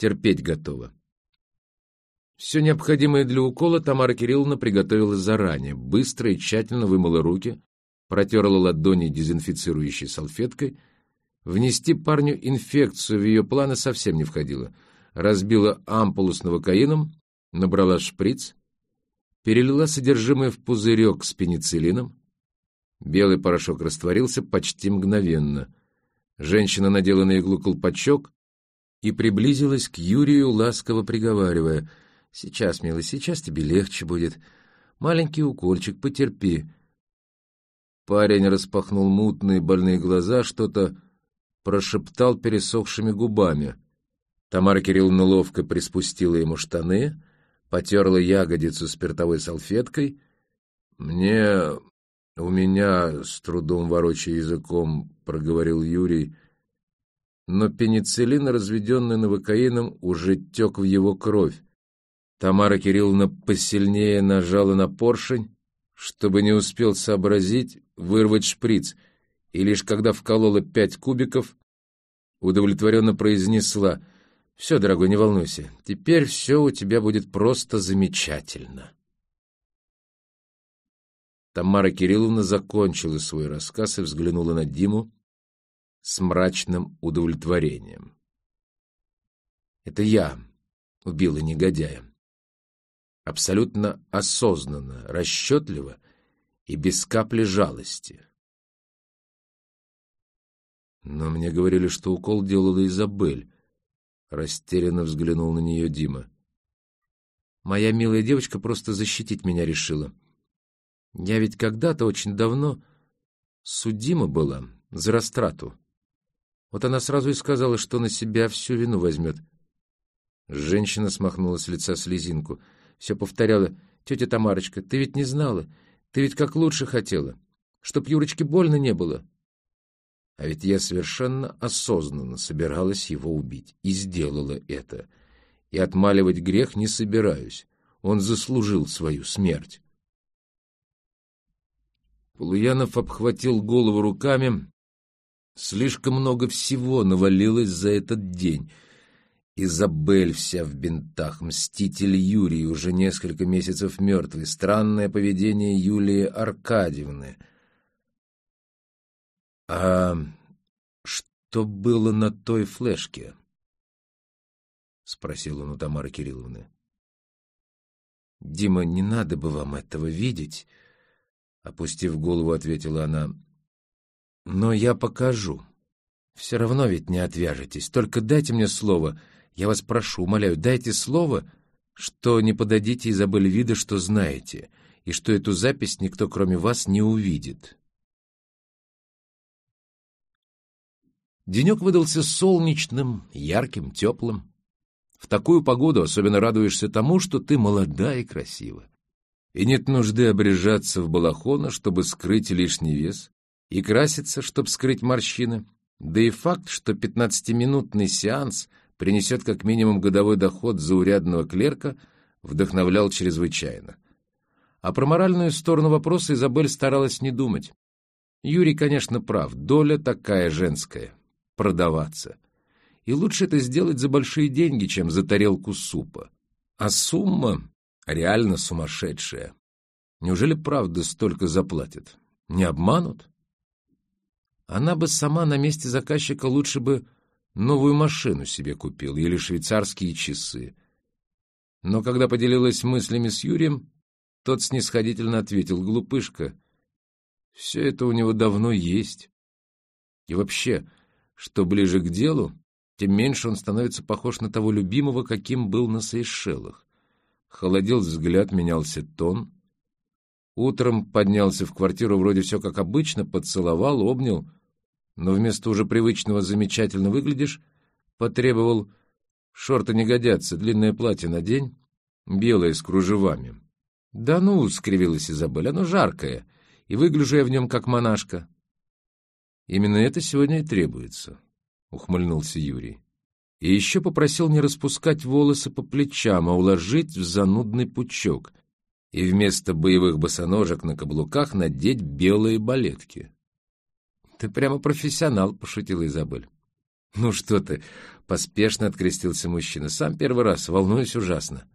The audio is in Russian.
терпеть готова. Все необходимое для укола Тамара Кирилловна приготовила заранее, быстро и тщательно вымыла руки, протерла ладони дезинфицирующей салфеткой. Внести парню инфекцию в ее планы совсем не входило. Разбила ампулу с новокаином, набрала шприц, перелила содержимое в пузырек с пенициллином. Белый порошок растворился почти мгновенно. Женщина надела на иглу колпачок и приблизилась к Юрию, ласково приговаривая — Сейчас, милый, сейчас тебе легче будет. Маленький укольчик, потерпи. Парень распахнул мутные больные глаза, что-то прошептал пересохшими губами. Тамара Кирилловна ловко приспустила ему штаны, потерла ягодицу спиртовой салфеткой. «Мне... у меня...» — с трудом ворочая языком, проговорил Юрий. Но пенициллин, разведенный новокаином, уже тек в его кровь. Тамара Кирилловна посильнее нажала на поршень, чтобы не успел сообразить вырвать шприц, и лишь когда вколола пять кубиков, удовлетворенно произнесла «Все, дорогой, не волнуйся, теперь все у тебя будет просто замечательно». Тамара Кирилловна закончила свой рассказ и взглянула на Диму с мрачным удовлетворением. «Это я убила негодяя абсолютно осознанно, расчетливо и без капли жалости. Но мне говорили, что укол делала Изабель. Растерянно взглянул на нее Дима. Моя милая девочка просто защитить меня решила. Я ведь когда-то очень давно судима была за растрату. Вот она сразу и сказала, что на себя всю вину возьмет. Женщина смахнула с лица слезинку — все повторяла, тетя Тамарочка, ты ведь не знала, ты ведь как лучше хотела, чтоб Юрочке больно не было. А ведь я совершенно осознанно собиралась его убить, и сделала это. И отмаливать грех не собираюсь, он заслужил свою смерть. Полуянов обхватил голову руками. Слишком много всего навалилось за этот день — Изабель вся в бинтах, мститель Юрий, уже несколько месяцев мертвый, странное поведение Юлии Аркадьевны. «А что было на той флешке?» — спросил он у Тамары Кирилловны. «Дима, не надо бы вам этого видеть», — опустив голову, ответила она. «Но я покажу. Все равно ведь не отвяжетесь. Только дайте мне слово, я вас прошу, умоляю, дайте слово, что не подадите Изабель вида, что знаете, и что эту запись никто, кроме вас, не увидит. Денек выдался солнечным, ярким, теплым. В такую погоду особенно радуешься тому, что ты молода и красива. И нет нужды обрежаться в балахона, чтобы скрыть лишний вес, и краситься, чтобы скрыть морщины. Да и факт, что пятнадцатиминутный сеанс принесет как минимум годовой доход заурядного клерка, вдохновлял чрезвычайно. А про моральную сторону вопроса Изабель старалась не думать. Юрий, конечно, прав, доля такая женская — продаваться. И лучше это сделать за большие деньги, чем за тарелку супа. А сумма реально сумасшедшая. Неужели правда столько заплатят? Не обманут? Она бы сама на месте заказчика лучше бы Новую машину себе купил или швейцарские часы. Но когда поделилась мыслями с Юрием, тот снисходительно ответил, «Глупышка, все это у него давно есть. И вообще, что ближе к делу, тем меньше он становится похож на того любимого, каким был на Сейшелах. Холодел взгляд, менялся тон. Утром поднялся в квартиру, вроде все как обычно, поцеловал, обнял — но вместо уже привычного «замечательно выглядишь» потребовал «шорты не годятся, длинное платье надень, белое с кружевами». «Да ну!» — скривилась Изабель, — «оно жаркое, и выгляжу я в нем как монашка». «Именно это сегодня и требуется», — ухмыльнулся Юрий. И еще попросил не распускать волосы по плечам, а уложить в занудный пучок и вместо боевых босоножек на каблуках надеть белые балетки. «Ты прямо профессионал», — пошутила Изабель. «Ну что ты!» — поспешно открестился мужчина. «Сам первый раз, волнуюсь ужасно».